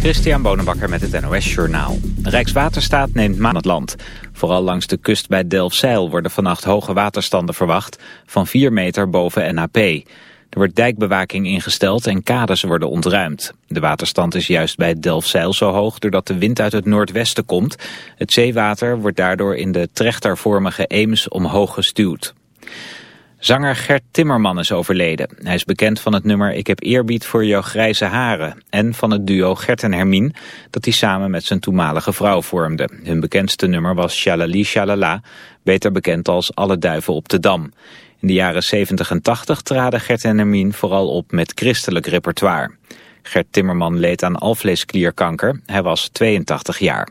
Christian Bonenbakker met het NOS Journaal. Rijkswaterstaat neemt maan het land. Vooral langs de kust bij Delfzijl worden vannacht hoge waterstanden verwacht... van 4 meter boven NAP. Er wordt dijkbewaking ingesteld en kades worden ontruimd. De waterstand is juist bij Delfzijl zo hoog doordat de wind uit het noordwesten komt. Het zeewater wordt daardoor in de trechtervormige Eems omhoog gestuwd. Zanger Gert Timmerman is overleden. Hij is bekend van het nummer Ik heb eerbied voor jouw grijze haren... en van het duo Gert en Hermine dat hij samen met zijn toenmalige vrouw vormde. Hun bekendste nummer was Shalali Shalala, beter bekend als Alle Duiven op de Dam. In de jaren 70 en 80 traden Gert en Hermine vooral op met christelijk repertoire. Gert Timmerman leed aan alvleesklierkanker. Hij was 82 jaar.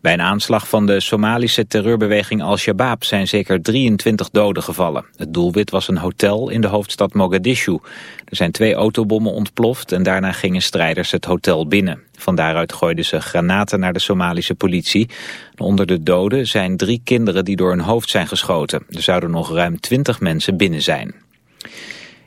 Bij een aanslag van de Somalische terreurbeweging Al-Shabaab zijn zeker 23 doden gevallen. Het doelwit was een hotel in de hoofdstad Mogadishu. Er zijn twee autobommen ontploft en daarna gingen strijders het hotel binnen. Van daaruit gooiden ze granaten naar de Somalische politie. Onder de doden zijn drie kinderen die door hun hoofd zijn geschoten. Er zouden nog ruim 20 mensen binnen zijn.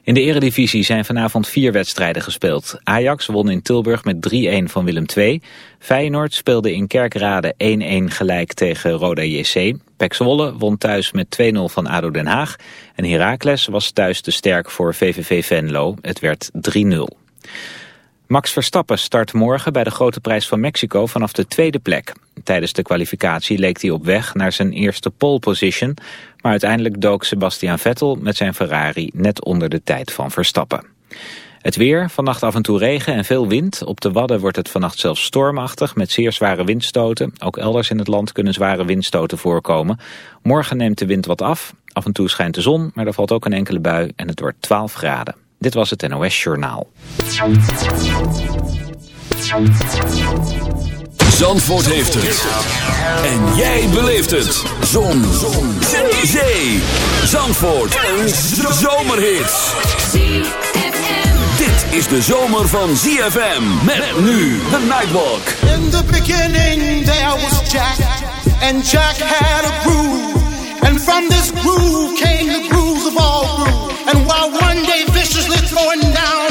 In de eredivisie zijn vanavond vier wedstrijden gespeeld. Ajax won in Tilburg met 3-1 van Willem II. Feyenoord speelde in Kerkrade 1-1 gelijk tegen Roda JC. Pek Zwolle won thuis met 2-0 van ADO Den Haag. En Heracles was thuis te sterk voor VVV Venlo. Het werd 3-0. Max Verstappen start morgen bij de Grote Prijs van Mexico vanaf de tweede plek. Tijdens de kwalificatie leek hij op weg naar zijn eerste pole position... maar uiteindelijk dook Sebastian Vettel met zijn Ferrari net onder de tijd van Verstappen. Het weer, vannacht af en toe regen en veel wind. Op de Wadden wordt het vannacht zelfs stormachtig met zeer zware windstoten. Ook elders in het land kunnen zware windstoten voorkomen. Morgen neemt de wind wat af. Af en toe schijnt de zon, maar er valt ook een enkele bui en het wordt 12 graden. Dit was het NOS Journaal. Zandvoort heeft het. En jij beleeft het. Zon. Zon. Zee. Zandvoort. Een zomerhit. Dit is de zomer van ZFM. Met nu de Nightwalk. In the beginning there was Jack. And Jack had a groove. And from this groove came the grooves of all grooves. And while one day viciously throwing down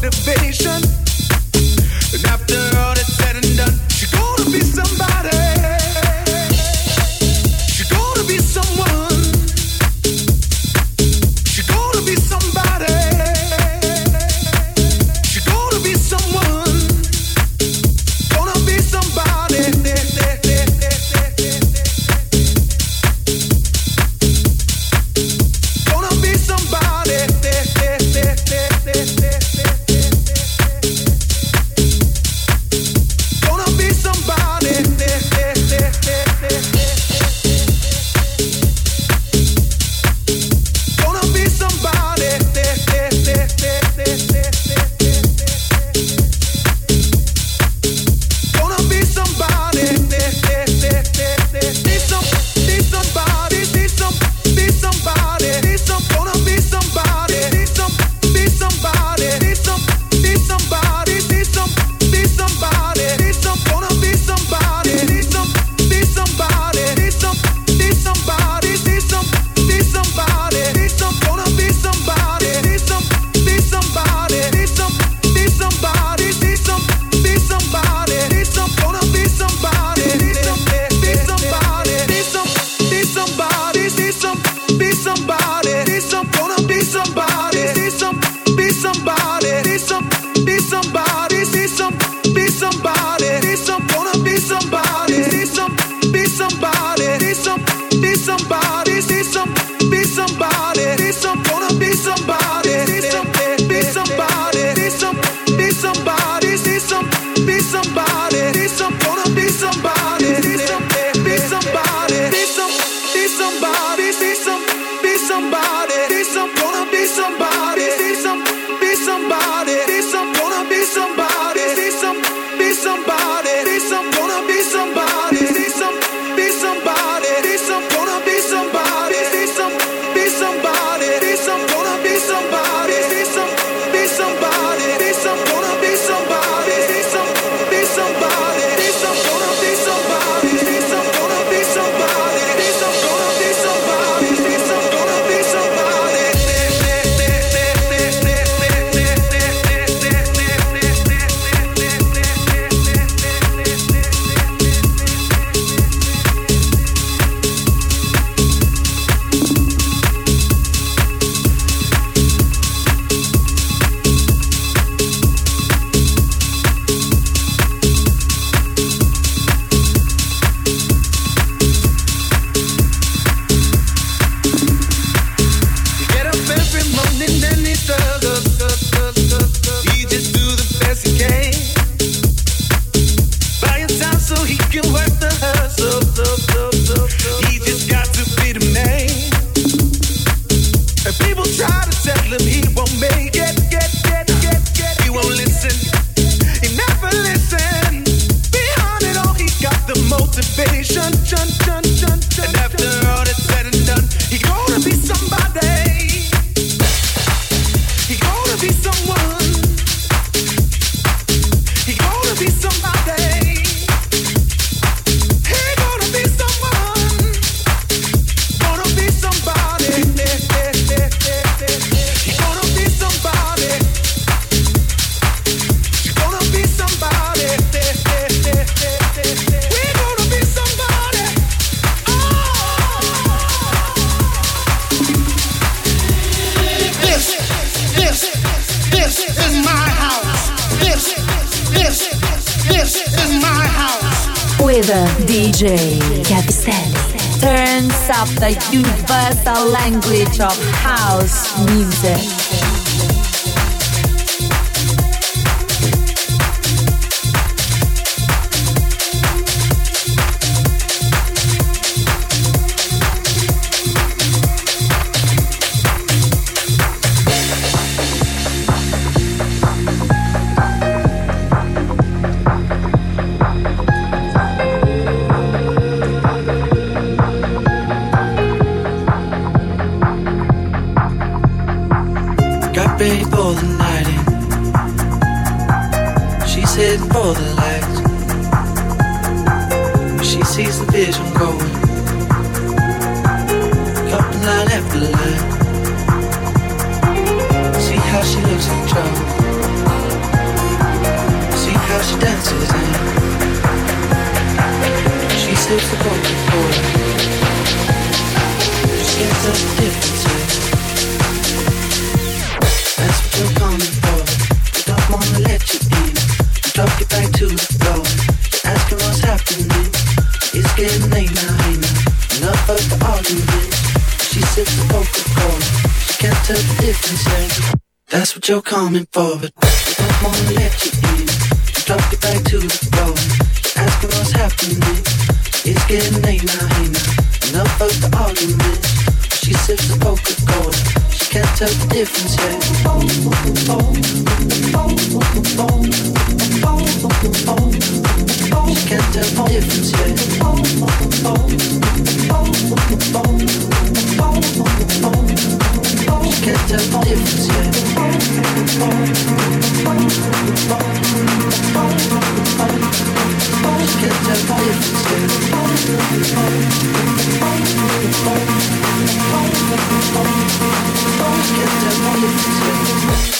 motivation. And after all with DJ Capicelli turns up the universal language of house music. You're coming for, but I don't wanna let you in. Drop it back to the floor. Asking what's happening. It's getting late now, hey now. Enough of the argument. She sips the Coca-Cola. She can't tell the difference yet. She can't tell the difference yet. She can't tell the difference yet. Get the money.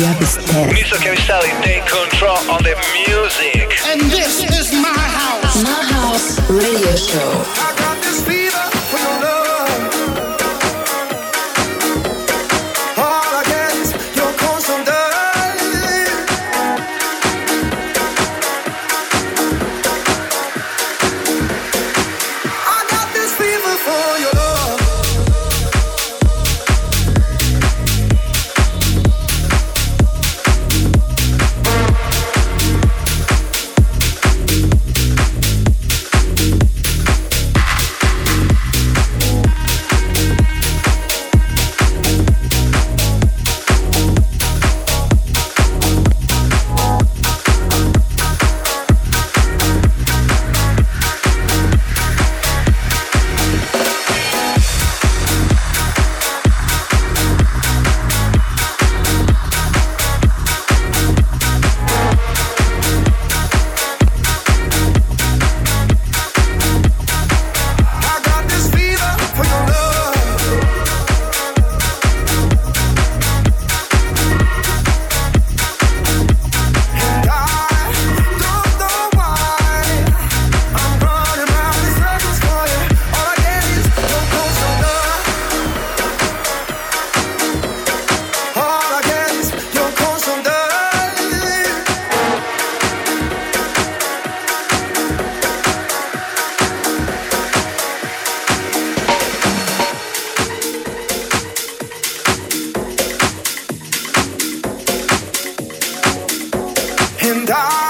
Chiavistelli. Mr. Chiavistelli, take control on the music. And this is my house. My house radio show. and I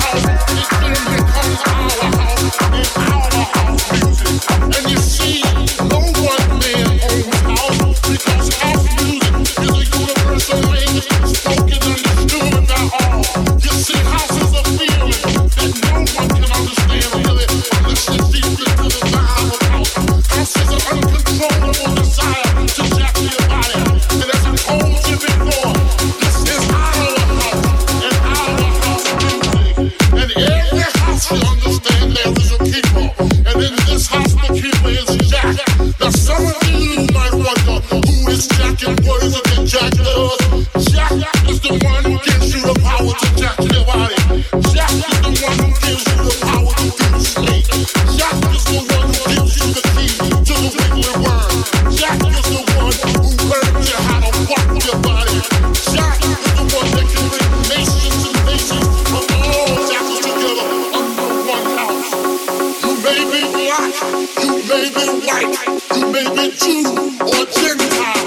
it white, you made it Jew or Gentile.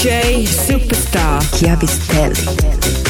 DJ Superstar Chiavistelli.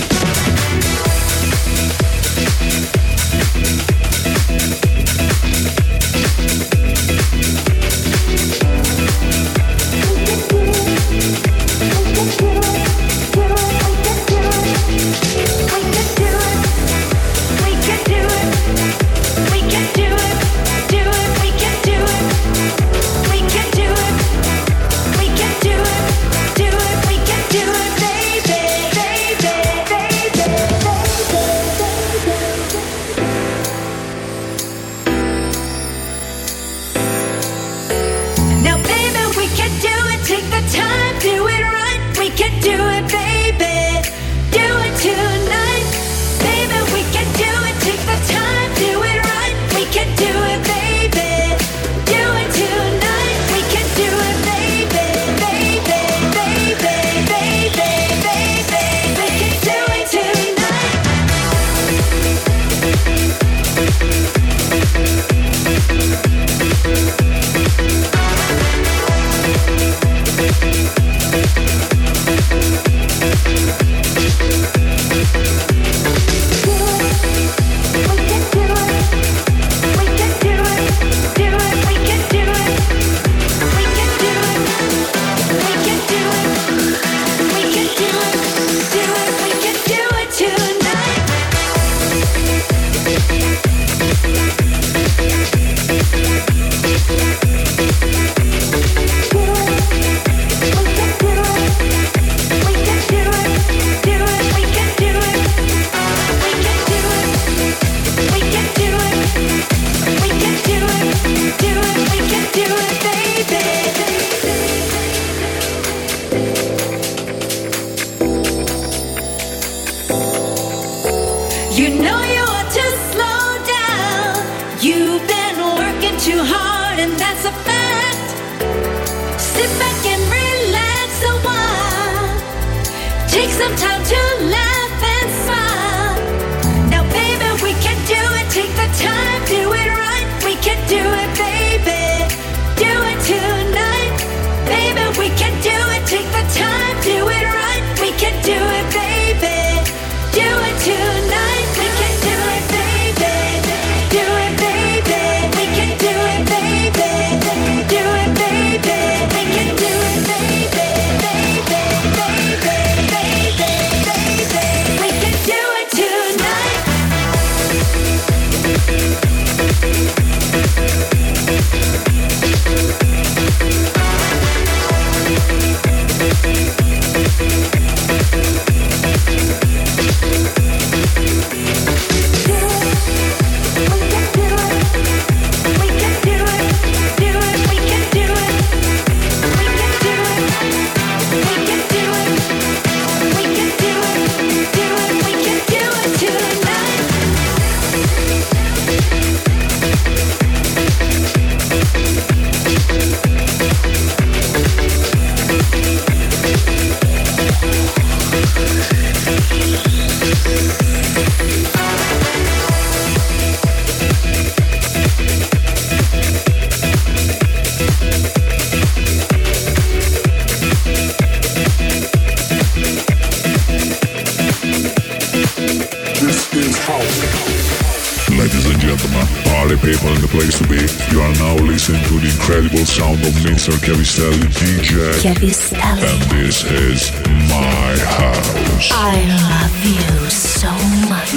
people and the place to be. You are now listening to the incredible sound of Mr. Cavistelli DJ. Cavistelli. And this is my house. I love you so much.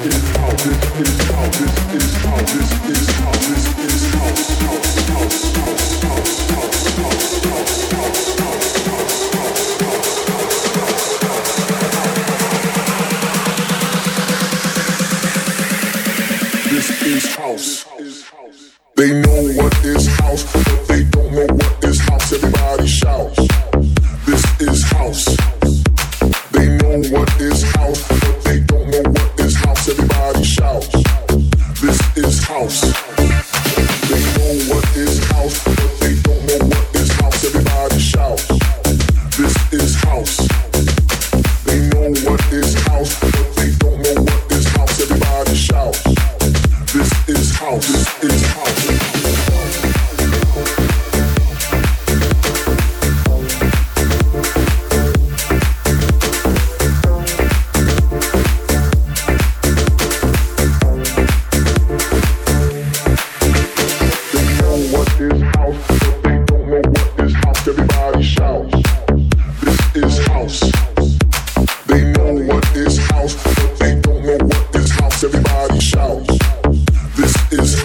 is how this is how this is how this is how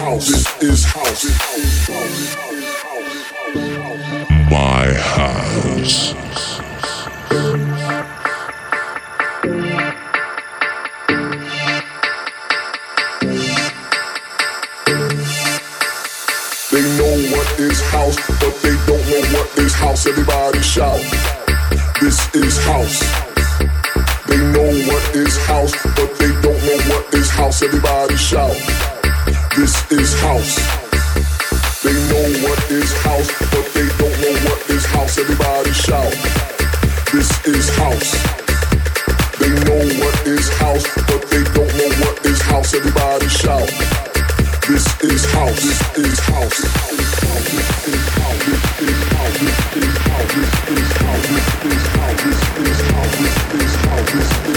house. This is house. My house. They know what is house, but they don't know what is house. Everybody shout. This is house. They know what is house, but they don't know what is house. Everybody shout. This is house. They know what is house, but they don't know what is house. Everybody shout. This is house. They know what is house, but they don't know what is house. Everybody shout. This is house. This is house. This is house. This is house. This is house. This is house. This is house.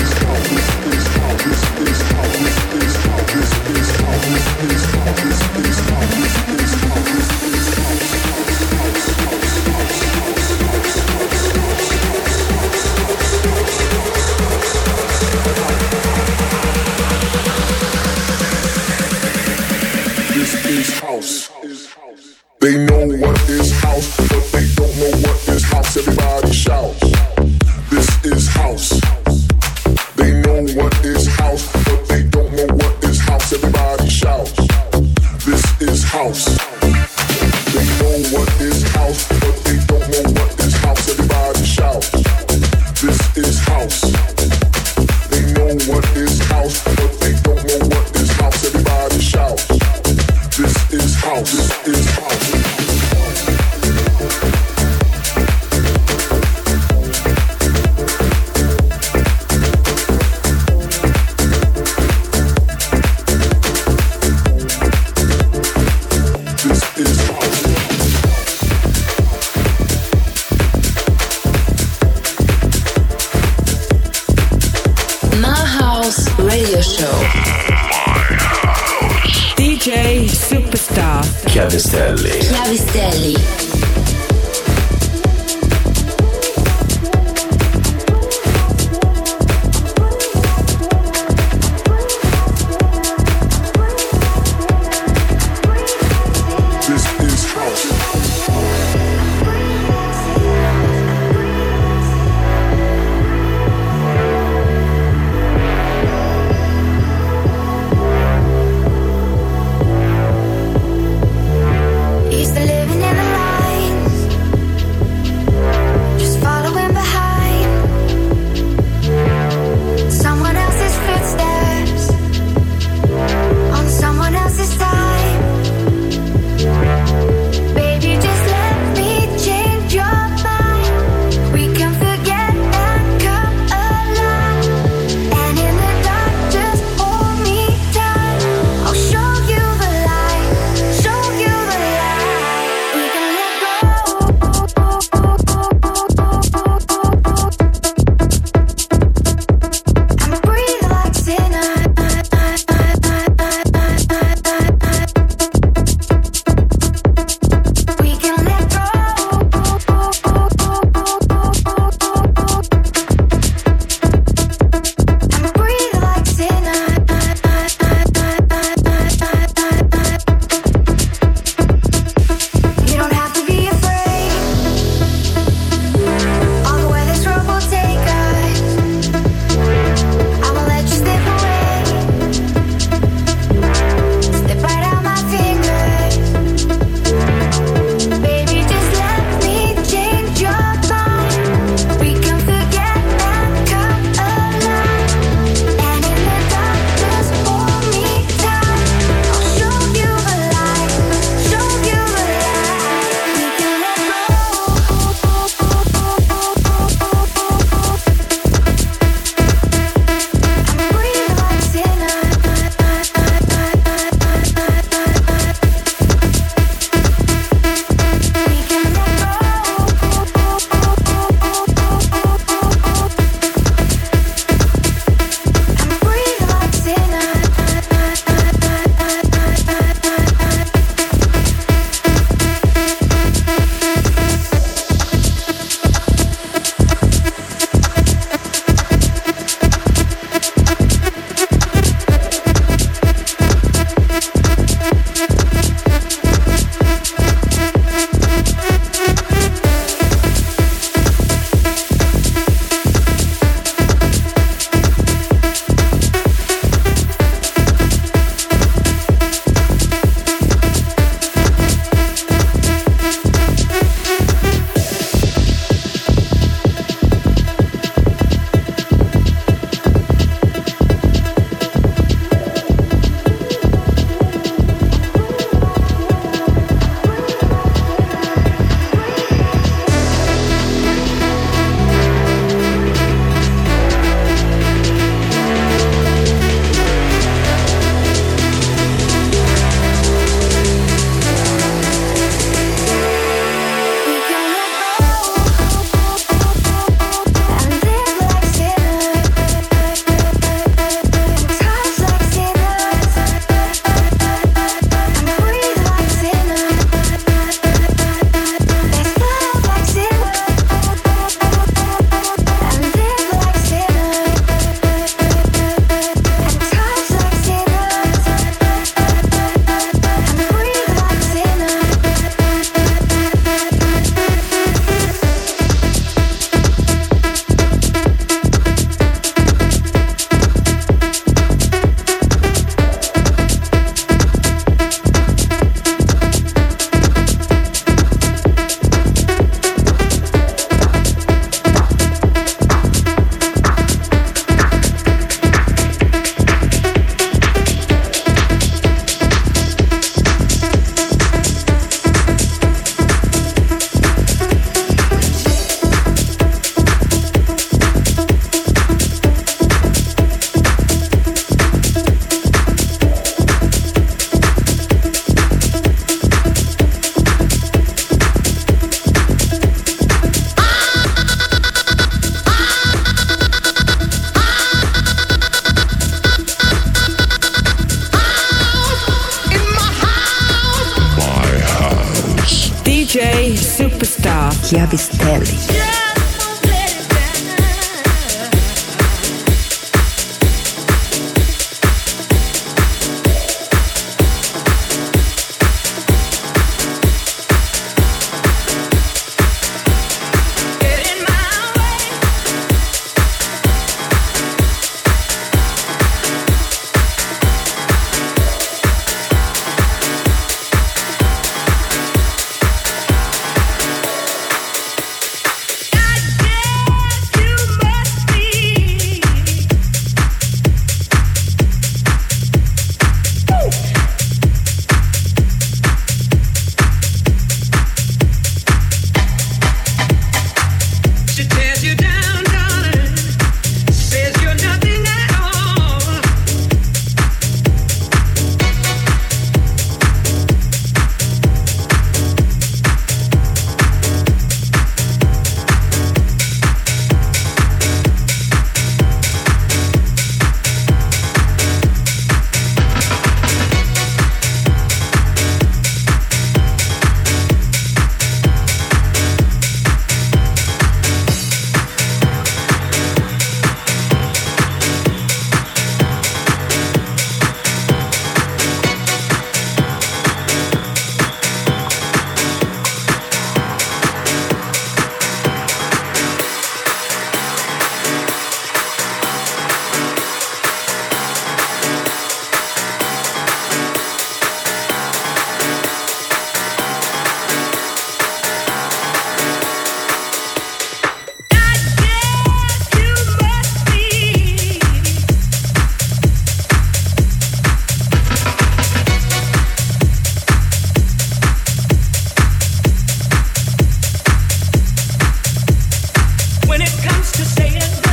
The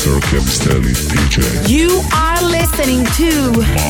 Mr. DJ. You are listening to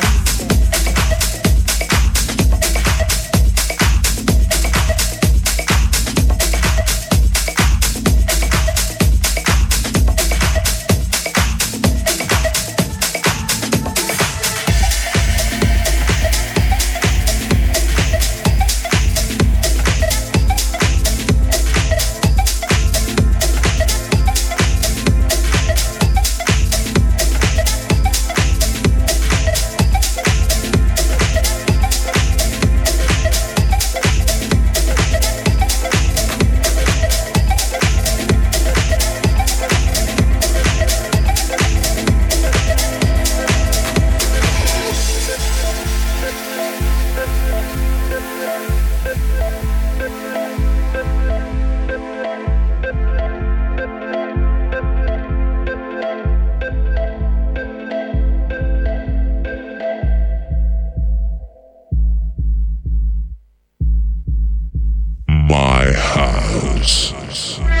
Peace.